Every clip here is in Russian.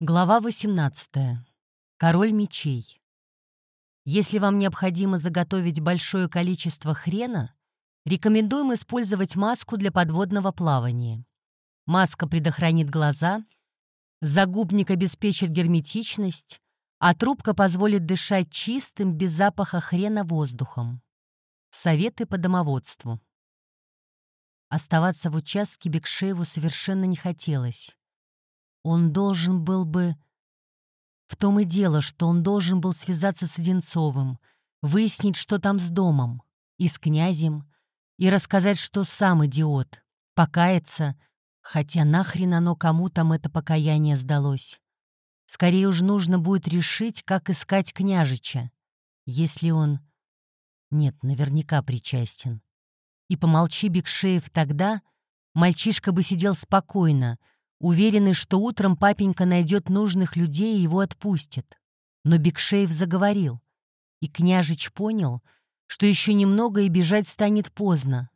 Глава 18. Король мечей. Если вам необходимо заготовить большое количество хрена, рекомендуем использовать маску для подводного плавания. Маска предохранит глаза, загубник обеспечит герметичность, а трубка позволит дышать чистым, без запаха хрена воздухом. Советы по домоводству. Оставаться в участке Бекшееву совершенно не хотелось. Он должен был бы... В том и дело, что он должен был связаться с Одинцовым, выяснить, что там с домом, и с князем, и рассказать, что сам идиот, покаяться, хотя нахрен оно кому там это покаяние сдалось. Скорее уж нужно будет решить, как искать княжича, если он... Нет, наверняка причастен. И помолчи Бекшеев тогда, мальчишка бы сидел спокойно, уверенный, что утром папенька найдет нужных людей и его отпустит. Но Бекшеев заговорил, и княжич понял, что еще немного и бежать станет поздно.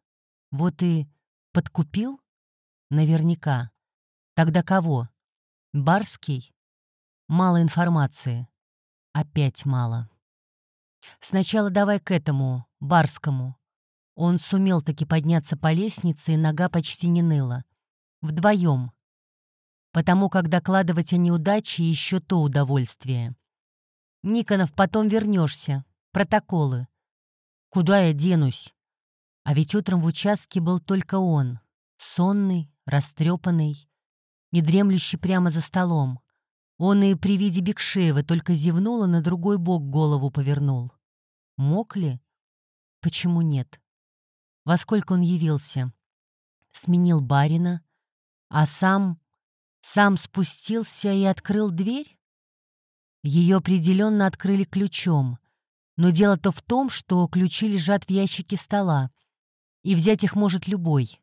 Вот и подкупил? Наверняка. Тогда кого? Барский? Мало информации. Опять мало. Сначала давай к этому, Барскому. Он сумел таки подняться по лестнице, и нога почти не ныла. Вдвоем потому как докладывать о неудаче еще то удовольствие. Никонов, потом вернешься. Протоколы. Куда я денусь? А ведь утром в участке был только он. Сонный, растрепанный, недремлющий прямо за столом. Он и при виде Бекшеева только зевнул и на другой бок голову повернул. Мог ли? Почему нет? Во сколько он явился? Сменил барина, а сам сам спустился и открыл дверь? Ее определенно открыли ключом, но дело-то в том, что ключи лежат в ящике стола, и взять их может любой.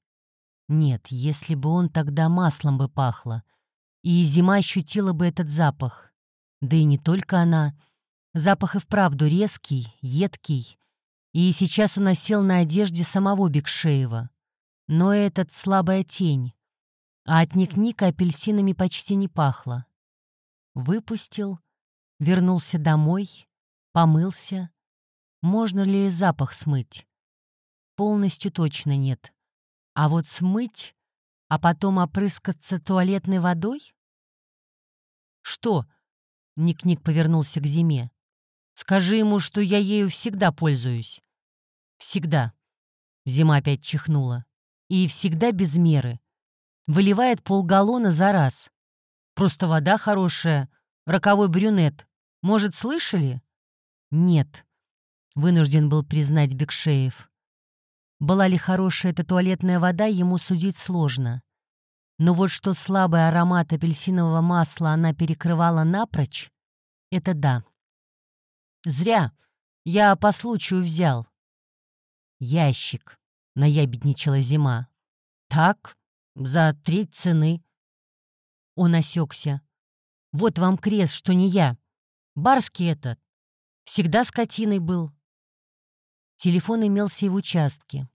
Нет, если бы он тогда маслом бы пахло, и зима ощутила бы этот запах. Да и не только она. Запах и вправду резкий, едкий, и сейчас он осел на одежде самого Бекшеева. Но этот слабая тень, а от Ник-Ника апельсинами почти не пахло. Выпустил, вернулся домой, помылся. Можно ли запах смыть? Полностью точно нет. А вот смыть, а потом опрыскаться туалетной водой? Что? Ник-Ник повернулся к зиме. Скажи ему, что я ею всегда пользуюсь. Всегда. Зима опять чихнула. И всегда без меры выливает полгаллона за раз. Просто вода хорошая, роковой брюнет. Может, слышали? Нет, вынужден был признать Бекшеев. Была ли хорошая эта туалетная вода, ему судить сложно. Но вот что слабый аромат апельсинового масла она перекрывала напрочь, это да. Зря. Я по случаю взял. Ящик. Наябедничала зима. Так, за треть цены. Он осекся. Вот вам крест, что не я. Барский этот. Всегда скотиной был. Телефон имелся и в участке.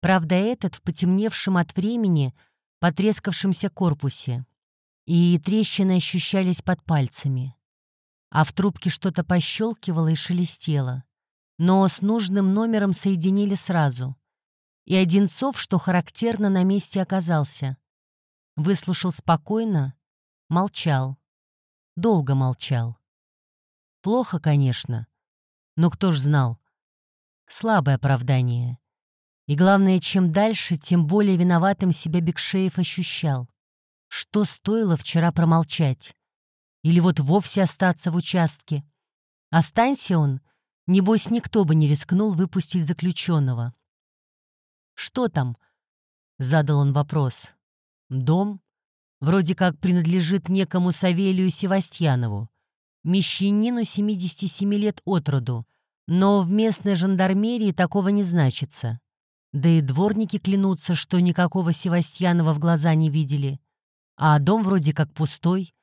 Правда, этот в потемневшем от времени, потрескавшемся корпусе. И трещины ощущались под пальцами. А в трубке что-то пощелкивало и шелестело. Но с нужным номером соединили сразу и Одинцов, что характерно, на месте оказался. Выслушал спокойно, молчал. Долго молчал. Плохо, конечно, но кто ж знал. Слабое оправдание. И главное, чем дальше, тем более виноватым себя Бекшеев ощущал. Что стоило вчера промолчать? Или вот вовсе остаться в участке? Останься он, небось, никто бы не рискнул выпустить заключенного. «Что там?» — задал он вопрос. «Дом? Вроде как принадлежит некому Савелию Севастьянову, мещанину 77 лет от роду, но в местной жандармерии такого не значится. Да и дворники клянутся, что никакого Севастьянова в глаза не видели. А дом вроде как пустой.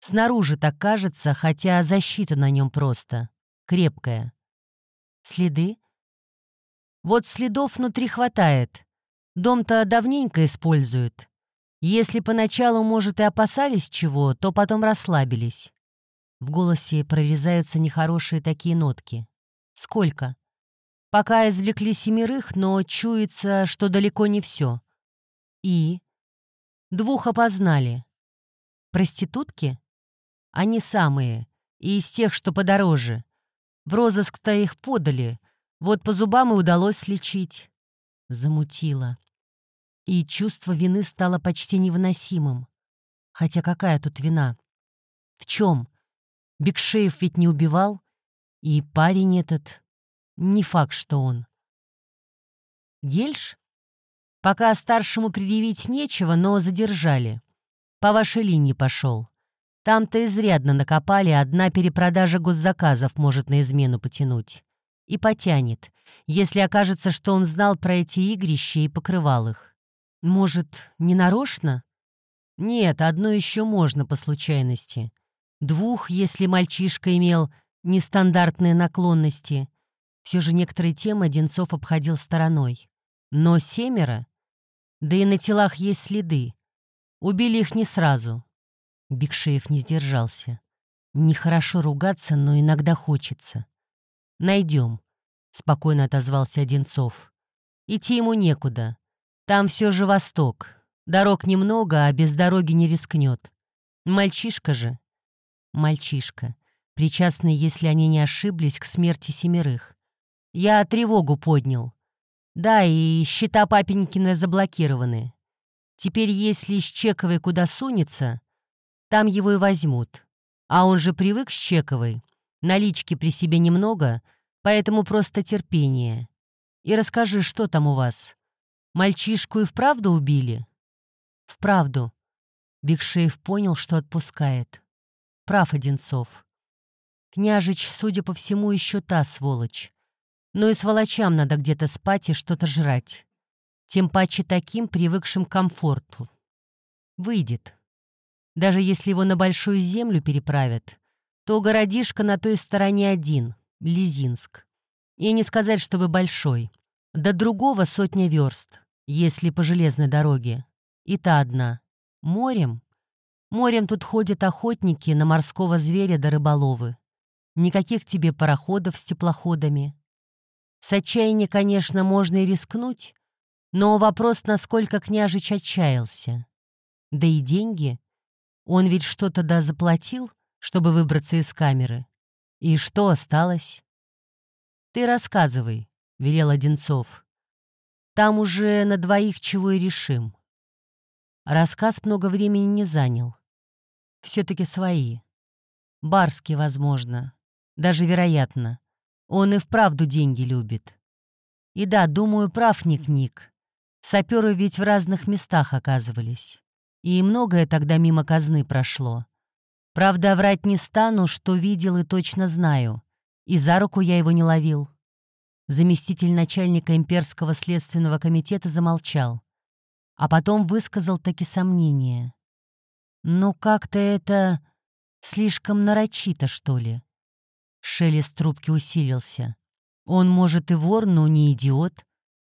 Снаружи так кажется, хотя защита на нем просто. Крепкая. Следы? Вот следов внутри хватает. Дом-то давненько используют. Если поначалу, может, и опасались чего, то потом расслабились. В голосе прорезаются нехорошие такие нотки. Сколько? Пока извлекли семерых, но чуется, что далеко не все. И? Двух опознали. Проститутки? Они самые, и из тех, что подороже. В розыск-то их подали, вот по зубам и удалось слечить. Замутило. И чувство вины стало почти невыносимым. Хотя какая тут вина? В чем? Бекшеев ведь не убивал. И парень этот... Не факт, что он. Гельш? Пока старшему предъявить нечего, но задержали. По вашей линии пошел. Там-то изрядно накопали, одна перепродажа госзаказов может на измену потянуть. И потянет, если окажется, что он знал про эти игрища и покрывал их. Может, не нарочно? Нет, одно еще можно по случайности. Двух, если мальчишка имел нестандартные наклонности. Все же некоторые темы Одинцов обходил стороной. Но семеро? Да и на телах есть следы. Убили их не сразу. Бекшеев не сдержался. Нехорошо ругаться, но иногда хочется. Найдем, спокойно отозвался Одинцов. Идти ему некуда. Там все же восток. Дорог немного, а без дороги не рискнет. Мальчишка же. Мальчишка. Причастный, если они не ошиблись, к смерти семерых. Я тревогу поднял. Да, и счета папенькины заблокированы. Теперь, если с чековой куда сунется, там его и возьмут. А он же привык с чековой. Налички при себе немного, поэтому просто терпение. И расскажи, что там у вас? Мальчишку и вправду убили? Вправду. Бигшеев понял, что отпускает. Прав Одинцов. Княжич, судя по всему, еще та сволочь. Но и сволочам надо где-то спать и что-то жрать. Тем паче таким, привыкшим к комфорту. Выйдет. Даже если его на Большую Землю переправят, то городишко на той стороне один — Лизинск. И не сказать, чтобы большой. До другого сотня верст если по железной дороге. И та одна. Морем? Морем тут ходят охотники на морского зверя до рыболовы. Никаких тебе пароходов с теплоходами. С отчаяния, конечно, можно и рискнуть, но вопрос, насколько княжич отчаялся. Да и деньги. Он ведь что-то да заплатил, чтобы выбраться из камеры. И что осталось? «Ты рассказывай», — велел Одинцов. Там уже на двоих чего и решим. Рассказ много времени не занял. Все-таки свои. Барский, возможно. Даже вероятно. Он и вправду деньги любит. И да, думаю, прав Ник-Ник. Саперы ведь в разных местах оказывались. И многое тогда мимо казны прошло. Правда, врать не стану, что видел и точно знаю. И за руку я его не ловил. Заместитель начальника имперского следственного комитета замолчал, а потом высказал таки сомнение. «Ну как-то это слишком нарочито, что ли?» Шелест трубки усилился. «Он, может, и вор, но не идиот.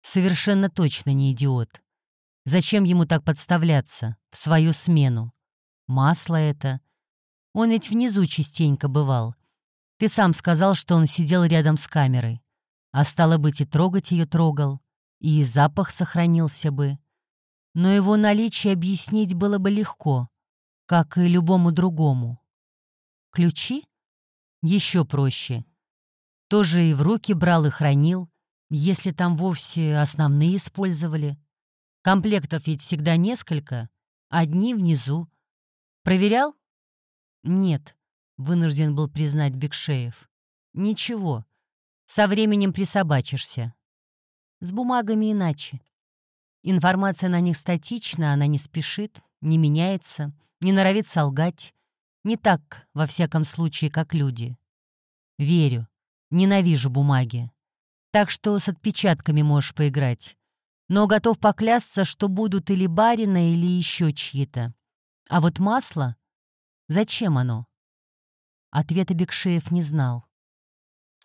Совершенно точно не идиот. Зачем ему так подставляться? В свою смену. Масло это. Он ведь внизу частенько бывал. Ты сам сказал, что он сидел рядом с камерой. А стало быть, и трогать ее трогал, и запах сохранился бы. Но его наличие объяснить было бы легко, как и любому другому. Ключи? Еще проще. Тоже и в руки брал и хранил, если там вовсе основные использовали. Комплектов ведь всегда несколько, одни внизу. Проверял? Нет, вынужден был признать Бекшеев. Ничего, со временем присобачишься. С бумагами иначе. Информация на них статична, она не спешит, не меняется, не норовит солгать. Не так, во всяком случае, как люди. Верю. Ненавижу бумаги. Так что с отпечатками можешь поиграть. Но готов поклясться, что будут или барина, или еще чьи-то. А вот масло? Зачем оно? Ответа Бекшеев не знал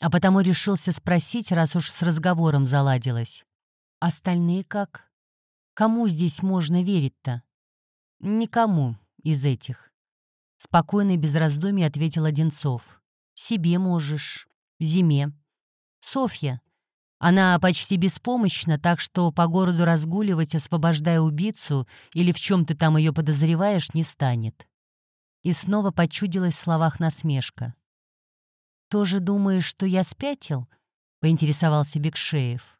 а потому решился спросить, раз уж с разговором заладилось. «Остальные как? Кому здесь можно верить-то?» «Никому из этих». Спокойно и без раздумий ответил Одинцов. «Себе можешь. Зиме. Софья. Она почти беспомощна, так что по городу разгуливать, освобождая убийцу или в чем ты там ее подозреваешь, не станет». И снова почудилась в словах насмешка. «Тоже думаешь, что я спятил?» — поинтересовался Бекшеев.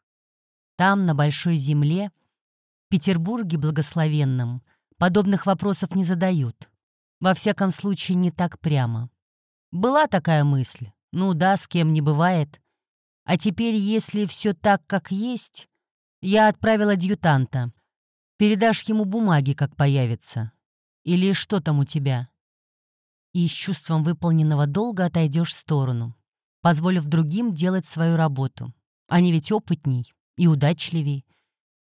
«Там, на Большой Земле, в Петербурге благословенном, подобных вопросов не задают. Во всяком случае, не так прямо. Была такая мысль. Ну да, с кем не бывает. А теперь, если все так, как есть, я отправил адъютанта. Передашь ему бумаги, как появится. Или что там у тебя? И с чувством выполненного долга отойдешь в сторону, позволив другим делать свою работу. Они ведь опытней и удачливей.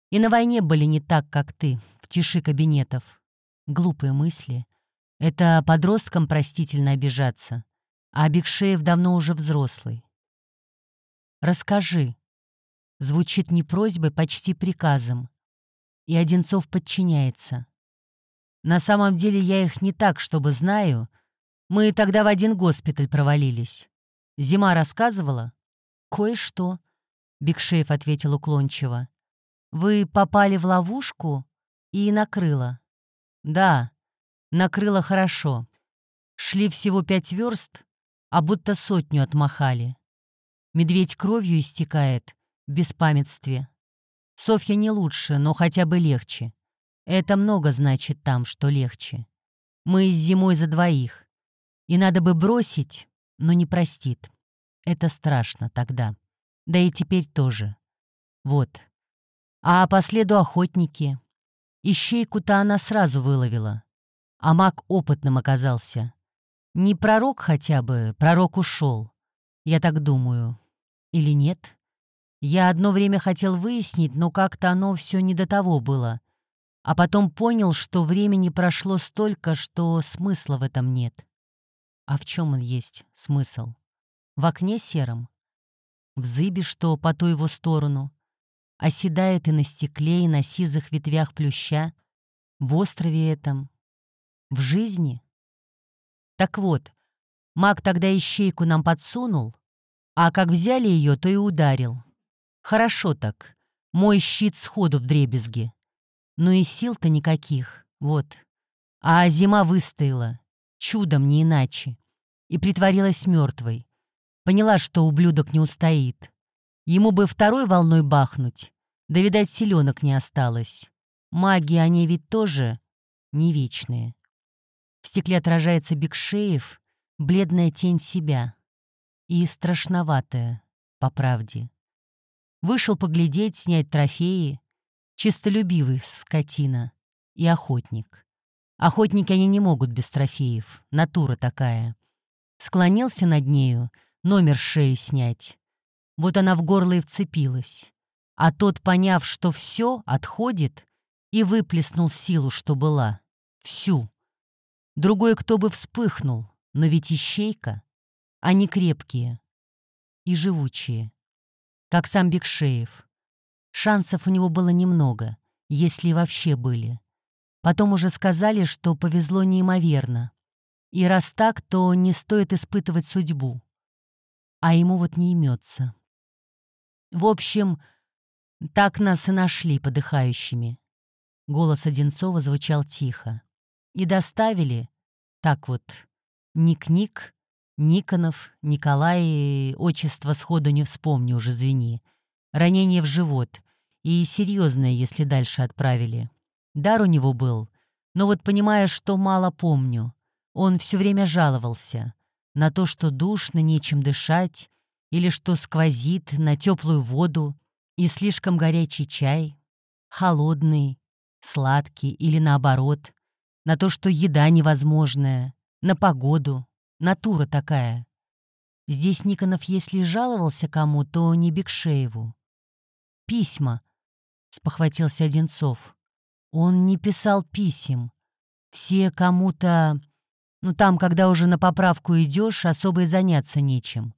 И на войне были не так, как ты, в тиши кабинетов. Глупые мысли. Это подросткам простительно обижаться. А Бекшеев давно уже взрослый. «Расскажи». Звучит не просьбой, почти приказом. И Одинцов подчиняется. На самом деле я их не так, чтобы знаю. Мы тогда в один госпиталь провалились. Зима рассказывала? Кое-что, Бекшеев ответил уклончиво. Вы попали в ловушку и накрыло. Да, Накрыло хорошо. Шли всего пять верст, а будто сотню отмахали. Медведь кровью истекает, в беспамятстве. Софья не лучше, но хотя бы легче. Это много значит там, что легче. Мы с зимой за двоих. И надо бы бросить, но не простит. Это страшно тогда. Да и теперь тоже. Вот. А по следу охотники. Ищейку-то она сразу выловила а маг опытным оказался. Не пророк хотя бы, пророк ушел. Я так думаю. Или нет? Я одно время хотел выяснить, но как-то оно все не до того было. А потом понял, что времени прошло столько, что смысла в этом нет. А в чем он есть, смысл? В окне сером? В зыбе, что по ту его сторону? Оседает и на стекле, и на сизых ветвях плюща? В острове этом? В жизни? Так вот, маг тогда ищейку нам подсунул, а как взяли ее, то и ударил. Хорошо так. Мой щит сходу в дребезги. Но и сил-то никаких, вот. А зима выстояла, чудом не иначе, и притворилась мертвой. Поняла, что ублюдок не устоит. Ему бы второй волной бахнуть, да, видать, селенок не осталось. Маги, они ведь тоже не вечные. В стекле отражается Бекшеев, бледная тень себя. И страшноватая, по правде. Вышел поглядеть, снять трофеи. Чистолюбивый скотина. И охотник. Охотники они не могут без трофеев. Натура такая. Склонился над нею, номер шеи снять. Вот она в горло и вцепилась. А тот, поняв, что все, отходит, и выплеснул силу, что была. Всю. Другой кто бы вспыхнул, но ведь ищейка. Они крепкие и живучие, как сам Бекшеев. Шансов у него было немного, если вообще были. Потом уже сказали, что повезло неимоверно. И раз так, то не стоит испытывать судьбу. А ему вот не имется. В общем, так нас и нашли подыхающими. Голос Одинцова звучал тихо. И доставили, так вот, Ник-Ник, Никонов, Николай, отчество сходу не вспомню уже, звени. Ранение в живот. И серьезное, если дальше отправили. Дар у него был. Но вот понимая, что мало помню, он все время жаловался на то, что душно, нечем дышать, или что сквозит на теплую воду и слишком горячий чай, холодный, сладкий или наоборот, на то, что еда невозможная, на погоду, натура такая. Здесь Никонов, если жаловался кому, то не Бекшееву. «Письма», — спохватился Одинцов. «Он не писал писем. Все кому-то... Ну, там, когда уже на поправку идешь, особо и заняться нечем.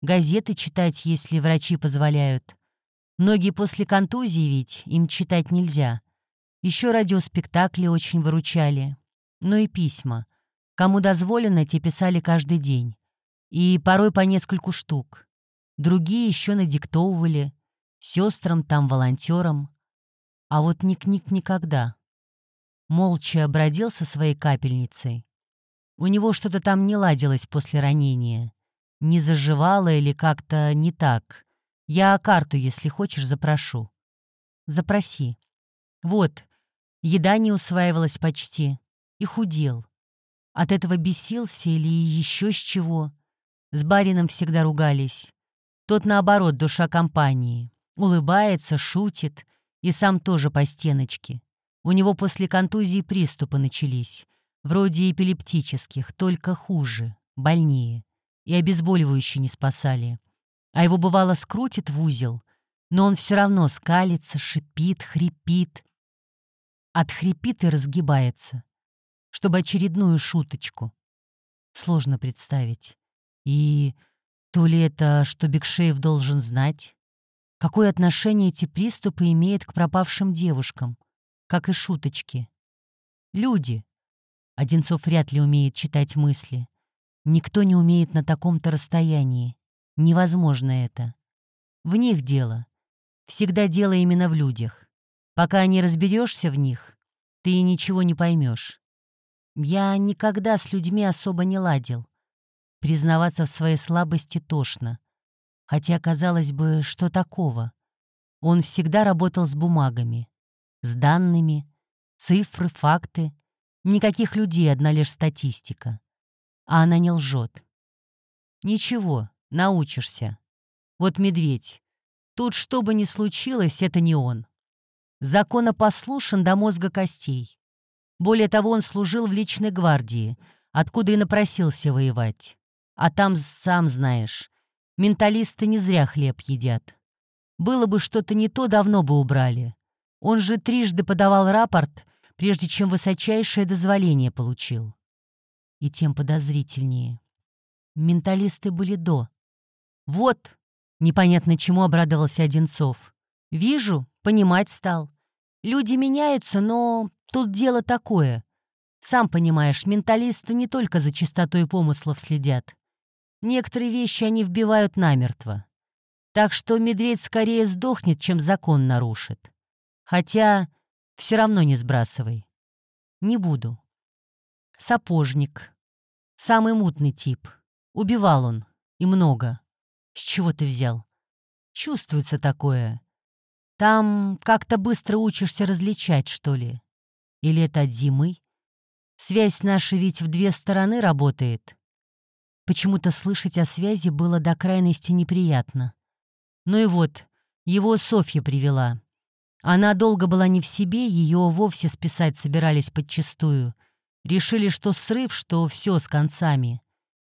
Газеты читать, если врачи позволяют. Многие после контузии ведь, им читать нельзя. Еще радиоспектакли очень выручали. Ну и письма. Кому дозволено, те писали каждый день. И порой по нескольку штук. Другие еще надиктовывали. Сестрам там, волонтерам. А вот Ник-Ник никогда. Молча обродил со своей капельницей. У него что-то там не ладилось после ранения. Не заживало или как-то не так. Я карту, если хочешь, запрошу. Запроси. Вот, еда не усваивалась почти. И худел. От этого бесился или еще с чего. С барином всегда ругались. Тот, наоборот, душа компании. Улыбается, шутит. И сам тоже по стеночке. У него после контузии приступы начались. Вроде эпилептических, только хуже, больнее. И обезболивающие не спасали. А его бывало скрутит в узел, но он все равно скалится, шипит, хрипит. Отхрипит и разгибается, чтобы очередную шуточку. Сложно представить. И то ли это, что Бекшеев должен знать? Какое отношение эти приступы имеют к пропавшим девушкам? Как и шуточки. Люди. Одинцов вряд ли умеет читать мысли. Никто не умеет на таком-то расстоянии. Невозможно это. В них дело. Всегда дело именно в людях. Пока не разберешься в них, ты ничего не поймешь. Я никогда с людьми особо не ладил. Признаваться в своей слабости тошно. Хотя, казалось бы, что такого? Он всегда работал с бумагами, с данными, цифры, факты. Никаких людей, одна лишь статистика. А она не лжет. Ничего, научишься. Вот медведь. Тут что бы ни случилось, это не он. Законопослушен до мозга костей. Более того, он служил в личной гвардии, откуда и напросился воевать. А там, сам знаешь, менталисты не зря хлеб едят. Было бы что-то не то, давно бы убрали. Он же трижды подавал рапорт, прежде чем высочайшее дозволение получил. И тем подозрительнее. Менталисты были до. Вот, непонятно чему обрадовался Одинцов. Вижу, понимать стал. Люди меняются, но тут дело такое. Сам понимаешь, менталисты не только за чистотой помыслов следят. Некоторые вещи они вбивают намертво. Так что медведь скорее сдохнет, чем закон нарушит. Хотя все равно не сбрасывай. Не буду. Сапожник. Самый мутный тип. Убивал он. И много. С чего ты взял? Чувствуется такое. Там как-то быстро учишься различать, что ли. Или это от зимы? Связь наша ведь в две стороны работает. Почему-то слышать о связи было до крайности неприятно. Ну и вот, его Софья привела. Она долго была не в себе, ее вовсе списать собирались подчистую. Решили, что срыв, что все с концами.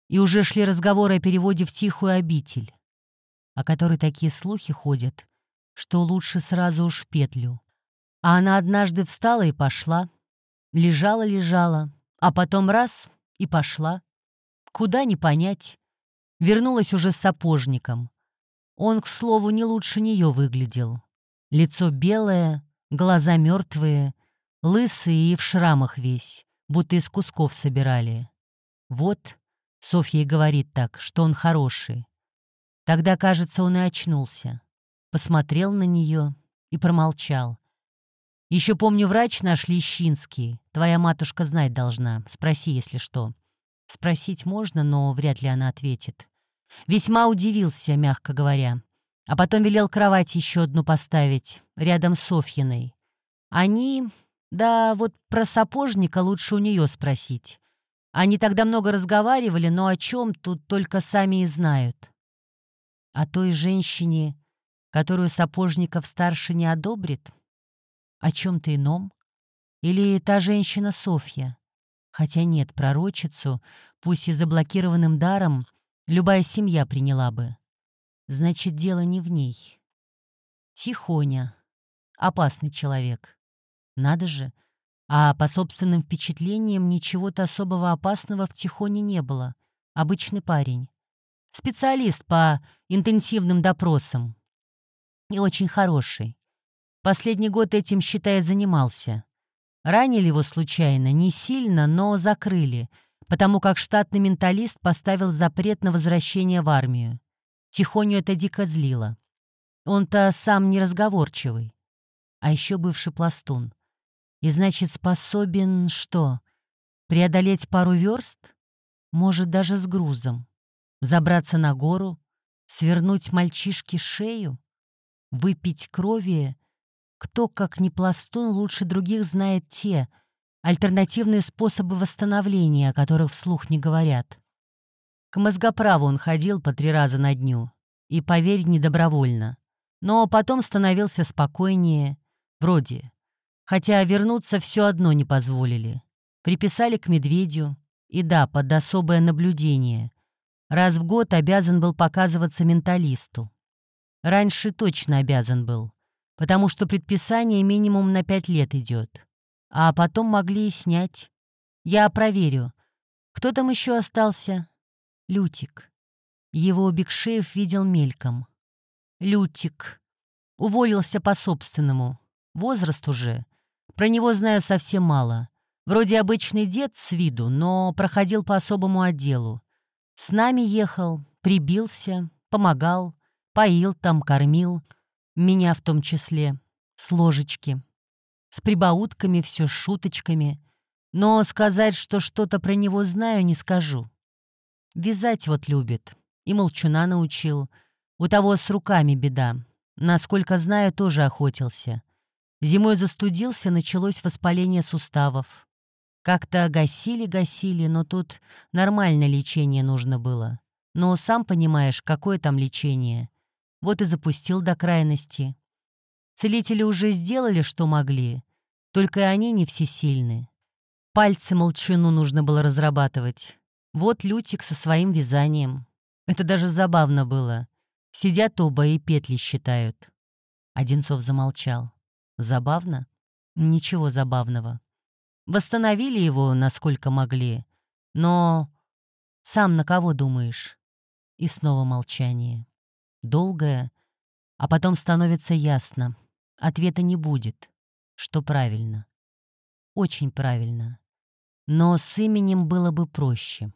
И уже шли разговоры о переводе в тихую обитель, о которой такие слухи ходят, что лучше сразу уж в петлю. А она однажды встала и пошла. Лежала-лежала, а потом раз — и пошла. Куда не понять. Вернулась уже с сапожником. Он, к слову, не лучше нее выглядел. Лицо белое, глаза мертвые, лысые и в шрамах весь, будто из кусков собирали. Вот, Софья и говорит так, что он хороший. Тогда, кажется, он и очнулся. Посмотрел на нее и промолчал. Еще помню, врач наш Лещинский. Твоя матушка знать должна. Спроси, если что. Спросить можно, но вряд ли она ответит. Весьма удивился, мягко говоря. А потом велел кровать еще одну поставить, рядом с Софьиной. Они... Да, вот про сапожника лучше у нее спросить. Они тогда много разговаривали, но о чем тут только сами и знают. О той женщине, которую Сапожников старше не одобрит? О чем-то ином? Или та женщина Софья? Хотя нет, пророчицу, пусть и заблокированным даром, любая семья приняла бы. Значит, дело не в ней. Тихоня. Опасный человек. Надо же. А по собственным впечатлениям ничего-то особого опасного в Тихоне не было. Обычный парень. Специалист по интенсивным допросам. И очень хороший. Последний год этим, считай, занимался. Ранили его случайно, не сильно, но закрыли, потому как штатный менталист поставил запрет на возвращение в армию. Тихоню это дико злило. Он-то сам неразговорчивый. А еще бывший пластун. И значит, способен что? Преодолеть пару верст? Может, даже с грузом. Забраться на гору? Свернуть мальчишке шею? Выпить крови? Кто, как не пластун, лучше других знает те, альтернативные способы восстановления, о которых вслух не говорят. К мозгоправу он ходил по три раза на дню. И, поверь, недобровольно. Но потом становился спокойнее. Вроде. Хотя вернуться все одно не позволили. Приписали к медведю. И да, под особое наблюдение. Раз в год обязан был показываться менталисту. Раньше точно обязан был. Потому что предписание минимум на пять лет идет. А потом могли и снять. Я проверю. Кто там еще остался? Лютик. Его Бекшеев видел мельком. Лютик. Уволился по-собственному. Возраст уже. Про него знаю совсем мало. Вроде обычный дед с виду, но проходил по особому отделу. С нами ехал, прибился, помогал, поил там, кормил. Меня в том числе. С ложечки. С прибаутками, все с шуточками. Но сказать, что что-то про него знаю, не скажу. Вязать вот любит. И молчуна научил. У того с руками беда. Насколько знаю, тоже охотился. Зимой застудился, началось воспаление суставов. Как-то гасили-гасили, но тут нормальное лечение нужно было. Но сам понимаешь, какое там лечение. Вот и запустил до крайности. Целители уже сделали, что могли, только и они не всесильны. Пальцы молчану нужно было разрабатывать. Вот Лютик со своим вязанием. Это даже забавно было. Сидят оба и петли считают. Одинцов замолчал. Забавно? Ничего забавного. Восстановили его, насколько могли. Но сам на кого думаешь? И снова молчание. Долгое, а потом становится ясно. Ответа не будет. Что правильно. Очень правильно. Но с именем было бы проще.